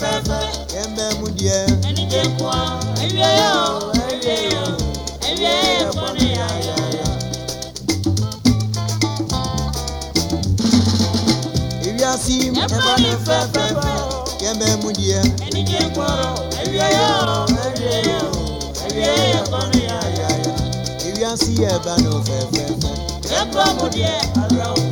fẹ́fẹ́fẹ́ kẹ́mbẹ́ mú diẹ. ẹni jẹ́ kú ọ ẹ̀yẹ́ yẹ́ o si ẹ̀fọ́ ni fẹ́fẹ́fẹ́ kẹ́mẹ́ mú diẹ. ẹni jẹ́ kọ́rọ̀ ẹ̀wíẹ́ yọ̀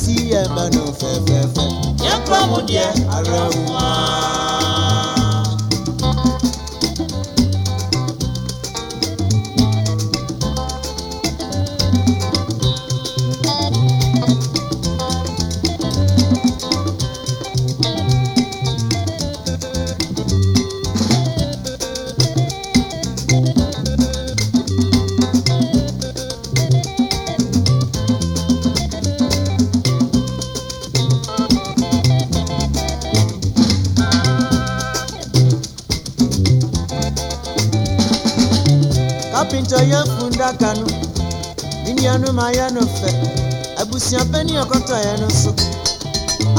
si ẹ̀bẹ̀ nù fẹ́fẹ́fẹ́. yẹ kúrò mu díẹ̀. ara wù wá. apintɔ yɛ funda kanu minianu ma yɛ no fɛ abusua panyin ɔkɔtɔ yɛ no so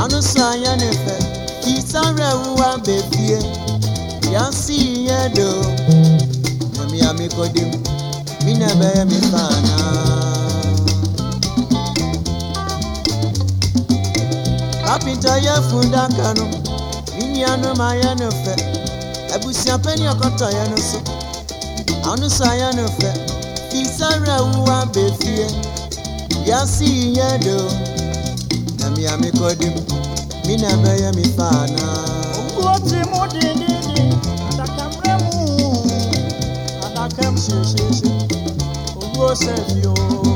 ano so ayɛ ne fɛ kisanrɛ wuwa bebie yasi yɛ do nyamiami kodim mi mina bɛyɛ mi faana. apintɔ yɛ funda kanu minianu ma yɛ no fɛ abusua panyin ɔkɔtɔ yɛ no so anusaya no fɛ fisara wuwa befie yasi yɛ do na mi ami kɔdi mu mi na bɛyɛ mi faana. owó tí mo di ní ní àdàkẹ́mrẹ́ mú un àdàkẹ́m ṣeṣeṣe owó sẹ́fì ooo.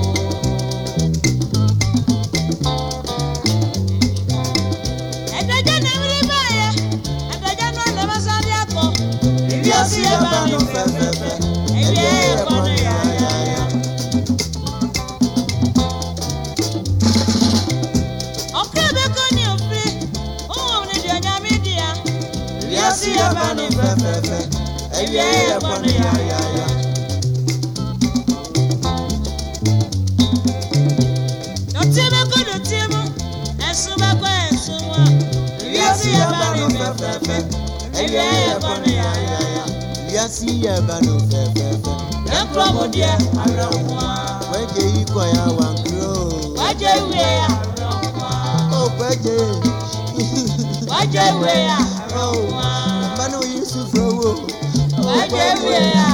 si ẹba nu fẹfẹfẹ ẹbi ẹyẹ kọnu yayaya. ọkọ ebe kọ ni ofi ohun ni di ọnyami di ya. ẹbi si ẹba nu fẹfẹfẹ ẹbi ẹyẹ kọnu yayaya. dọ̀tí ebe kọ dọ̀tí emu ẹ̀sùn bá kọ ẹ̀sùn wọn. ẹbi si ẹba nu fẹfẹfẹ ẹbi ẹyẹ kọnu yayaya wiase ya, ba no fɛfɛɛfɛ nɛmporɔ mo deɛ awerɛhoa wagye yi kɔyɛ wankuro wagye wie awerɛhoa o wagye wagye wie awerɛhoa ɛma no yi sufrɛ wo wagye wie a